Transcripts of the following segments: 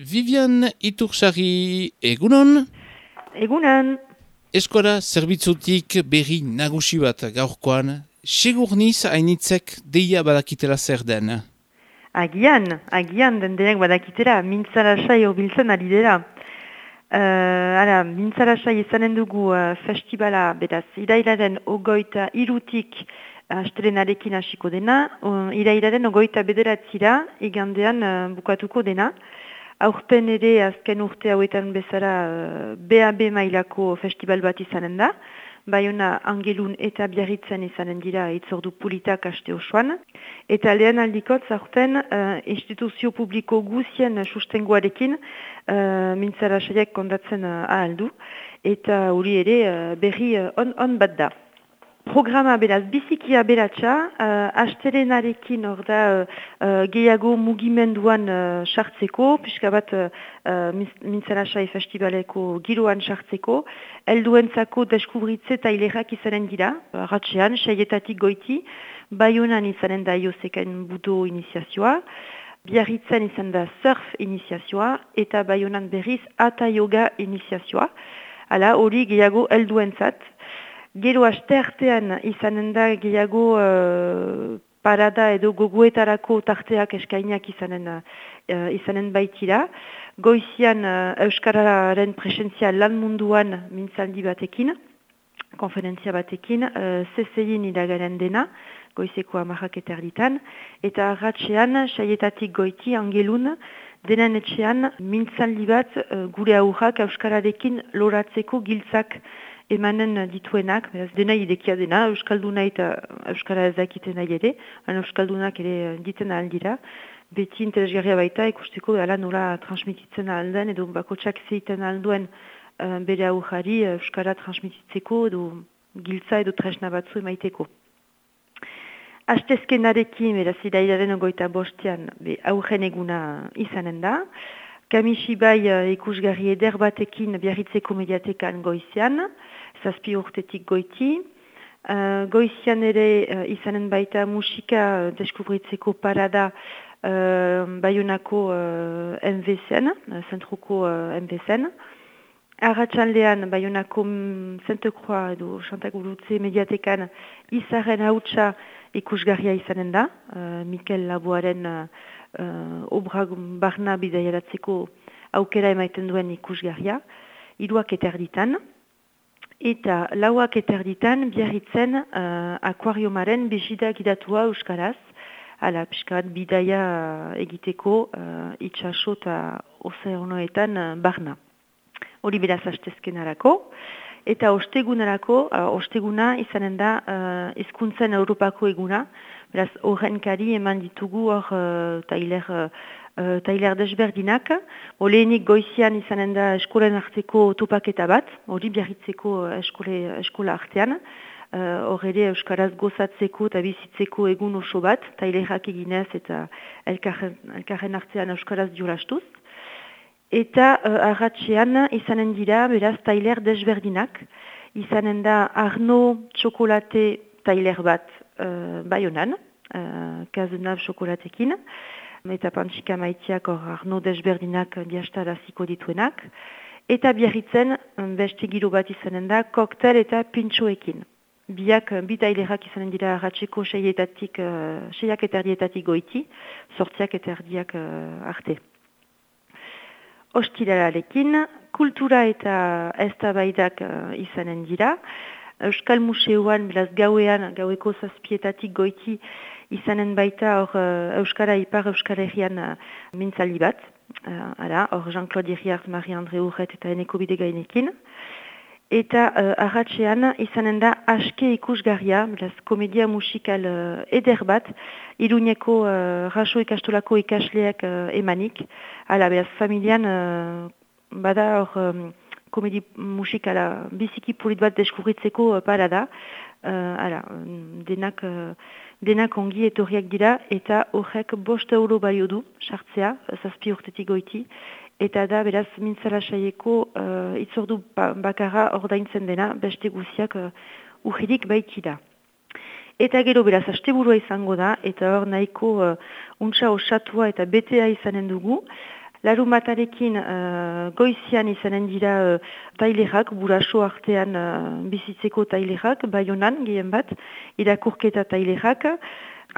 Vivian Itursari, egunon? Egunan. Eskora zerbitzutik berri nagusi bat gaurkoan, segurniz hainitzek deia badakitela zer den? Agian, agian den denek badakitela, mintzara sai hobiltzen ari dela. Uh, ara, mintzara sai izanen dugu uh, festibala, beraz, irailaren ogoita irutik astrenarekin hasiko dena, uh, irailaren ogoita bederatzira, igandean uh, bukatuko dena. Aurten ere azken urte hauetan bezala uh, BAB mailako festival bat izanen da. Baiona angelun eta biarritzen izanen dira itzordu pulitak aste osoan. Eta lehen aldikot zaurten uh, instituzio publiko guzien sustengoarekin uh, mintzara saiak kondatzen uh, ahaldu. Eta hori ere uh, berri uh, on, on bat da. Programa beraz, bizikia beratxa, uh, astelenarekin hor da uh, gehiago mugimenduan uh, sartzeko, pixka bat uh, uh, festivaleko giroan sartzeko, helduentzako deskubritze eta hilerak izanen dira, ratxean, saietatik goiti, baionan izanen da ioseken budo iniziazioa, biarritzen izan da surf iniziazioa, eta baionan berriz ata yoga iniziazioa, hala hori gehiago helduentzat, Gero aste artean izanen da gehiago uh, parada edo goguetarako tarteak eskainak izanen, uh, izanen baitira. Goizian uh, Euskararen presentzia lan munduan mintzaldi batekin, konferentzia batekin, uh, CCI iragaren dena, goizeko amarrak eta erditan, eta ratxean, saietatik goiti, angelun, denan etxean, mintzaldi bat uh, gure aurrak Euskararekin loratzeko giltzak emanen dituenak, beraz, dena idekia dena, Euskalduna eta Euskara ezakiten nahi ere, Euskaldunak ere diten aldira, beti interesgarria baita ikusteko ala nola transmititzen alden, edo bako txak zeiten alduen uh, bere aurrari Euskara transmititzeko edo giltza edo tresna batzu emaiteko. Astezkenarekin, beraz, idailaren ogoita bostean, be, aurren eguna izanen da, Kamisi bai uh, ikusgarri eder batekin biarritzeko mediatekan goizean, zazpi urtetik goiti. Uh, goizian ere uh, izanen baita musika uh, deskubritzeko parada uh, baiunako uh, MVCN, uh, zentruko uh, MVCN. Arratxaldean baiunako Santa Croix edo Chantak Urutze mediatekan izaren hautsa ikusgarria izanen da. Uh, Mikel Laboaren uh, uh, obra barna bidaiaratzeko aukera emaiten duen ikusgarria. Iruak eta erditan. Eta lauak eta erditan biarritzen uh, akuariomaren bisita gidatua euskaraz. Hala, piskat, bidaia egiteko uh, itxaso eta ozeanoetan uh, barna. Hori beraz hastezkenarako. Eta ostegunarako, uh, osteguna izanen da uh, izkuntzen Europako eguna. Beraz, horren kari eman ditugu hor uh, tailer uh, tailer desberdinak. Oleenik goizian izanen da eskolen arteko topaketa bat, hori biarritzeko uh, eskole, eskola artean. Uh, hor ere Euskaraz gozatzeko eta bizitzeko egun oso bat, tailerak eginez eta elkarren artean Euskaraz diolastuz. Eta uh, arratxean izanen dira, beraz, tailer desberdinak. Izanen da Arno txokolate tailer bat uh, bayonan, uh, kazenab txokolatekin eta pantxika maitiak hor arno desberdinak diastaraziko dituenak, eta biarritzen beste giro bat izanen da koktel eta pintxoekin. Biak bita hilerak izanen dira ratxeko seietatik, uh, seiak eta erdietatik goiti, sortziak eta erdiak uh, arte. Ostiralarekin, kultura eta ez tabaidak uh, izanen dira, Euskal Museoan, beraz gauean, gaueko zazpietatik goiti, izanen baita hor uh, Euskara ipar Euskara egian uh, mintzali bat. Uh, hor Jean-Claude Iriart, Marie-André Urret eta eneko bide gainekin. Eta uh, arratxean izanen da aske ikusgarria, beraz komedia musikal uh, eder bat, iruneko uh, raso ikastolako ikasleak uh, emanik. Hala, beraz familian uh, bada hor um, komedi musikala biziki polit bat deskurritzeko uh, parada. Uh, hala, denak... Uh, denak ongi etorriak dira eta horrek bost euro balio du, sartzea, zazpi urtetik goiti, eta da beraz mintzala saieko uh, itzordu ba bakarra ordaintzen dena, beste guziak uh, urridik baitida. Eta gero beraz asteburua izango da, eta hor nahiko uh, untsa osatua eta betea izanen dugu, Larumatarekin uh, goizian izanen dira uh, tailerak, buraso artean uh, bizitzeko tailerak, baionan gehen bat, irakurketa tailerak,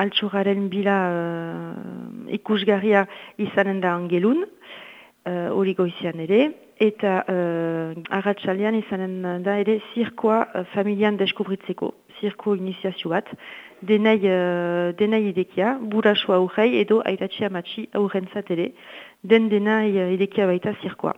altxuraren bila uh, ikusgarria izanen da angelun, hori uh, goizian ere, eta uh, agatsalean izanen da ere zirkoa uh, familian deskubritzeko, zirko iniziazio bat, denei, uh, denei idekia, buraso aurrei edo aitatxe amatxi aurrentzat ere, den dena idekia baita zirkoa.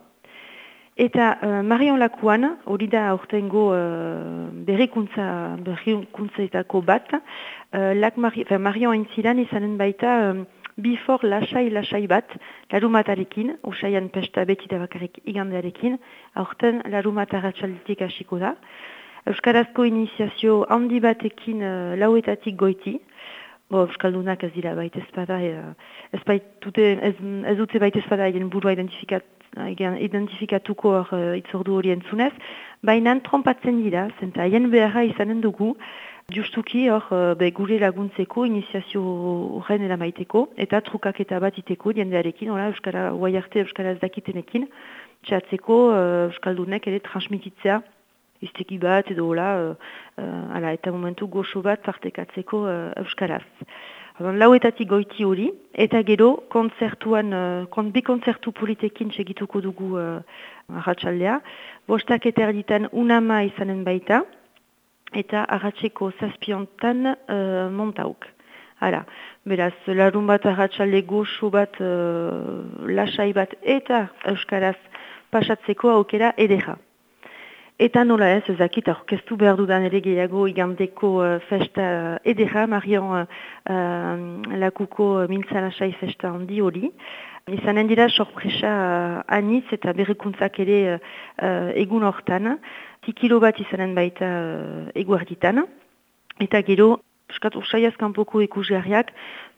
Eta uh, Marion Lakuan, hori da aurtengo uh, berrikuntza, berrikuntzetako bat, uh, lak Mari, Marion entzilan izanen baita um, bifor lasai-lasai bat larumatarekin, usaian pesta betita bakarrik igandearekin, aurten larumataratxalditik hasiko da. Euskarazko iniziazio handi batekin uh, lauetatik goiti, Bo, Euskaldunak ez dira baita ezpada, ez, baitute, ez, ez dute baita ezpada egin burua identifikat, identifikatuko hor uh, itzordu hori entzunez, baina trompatzen dira, zenta haien beharra izanen dugu, justuki hor uh, gure laguntzeko, iniziazio horren eramaiteko, eta trukak eta bat iteko, jendearekin, ora, Euskara, guaiarte Euskara ez dakitenekin, txatzeko uh, Euskaldunek ere transmititzea, izteki bat edo hola, uh, ala, eta momentu goxo bat partekatzeko uh, euskaraz. Adon, lauetatik goiti hori, eta gero konzertuan, uh, kont, bi konzertu politekin segituko dugu uh, arratsaldea. Bostak eta erditan unama izanen baita, eta arratseko zazpiontan uh, montauk. Hala, beraz, larun bat arratsalde goxo bat, uh, lasai bat eta euskaraz pasatzeko aukera edera. Eta nola ez, ezakit, orkestu behar dudan ere gehiago igandeko uh, festa uh, edera, Marion uh, lakuko uh, mintzalasai festa handi hori. Izanen dira sorpresa uh, anitz eta berrikuntzak ere uh, egun hortan, tikilo bat izanen baita uh, eguarditan. Eta gero, Euskat ursaiaz kanpoko ikusgarriak,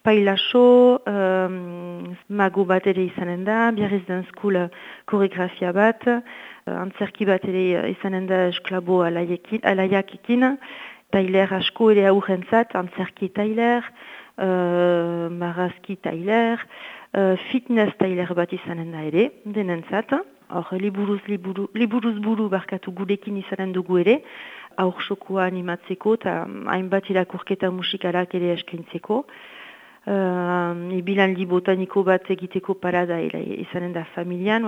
pailaso, um, mago bat ere izanen da, biarriz den skul koreografia bat, antzerki bat ere izanen da esklabo alaiak ekin, tailer asko ere aurrentzat, antzerki tailer, uh, marazki tailer, uh, fitness tailer bat izanen da ere, denentzat, hor liburuz, liburu, liburuz buru barkatu gurekin izanen dugu ere, aursokoa animatzeko eta hainbat irakurketa musikalak ere eskaintzeko. Uh, Ibilaldi botaniko bat egiteko parada izanen da familian,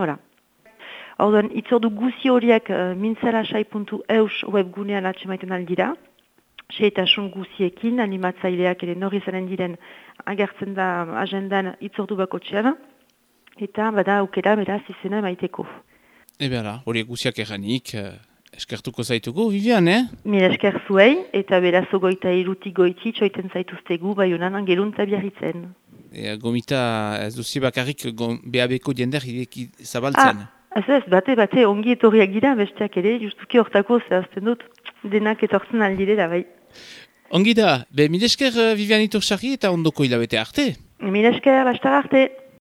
ora. Hordan, itzordu guzi horiek uh, mintzalasai.eus webgunean atxemaiten aldira. Se eta sun guziekin, animatzaileak ere nori izanen diren agertzen da agendan itzordu bako txean. Eta bada aukera beraz izena maiteko. Ebe ala, horiek guziak eranik, uh, Eskertuko zaitugu, Vivian, eh? Mil esker zuei, eta berazo goita iruti goiti, txoiten zaituztegu, bai honan angeluntza biarritzen. E, gomita ez duzi bakarrik behabeko diender ideki zabaltzen. Ah, ez ez, bate, bate, ongi etorriak gira, besteak ere, justuki hortako zehazten dut, denak etortzen aldire da, bai. Ongi da, be, mil esker eh, Vivian itorsari eta ondoko hilabete arte? Mil esker, lastar arte.